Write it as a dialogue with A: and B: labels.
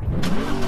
A: Come on.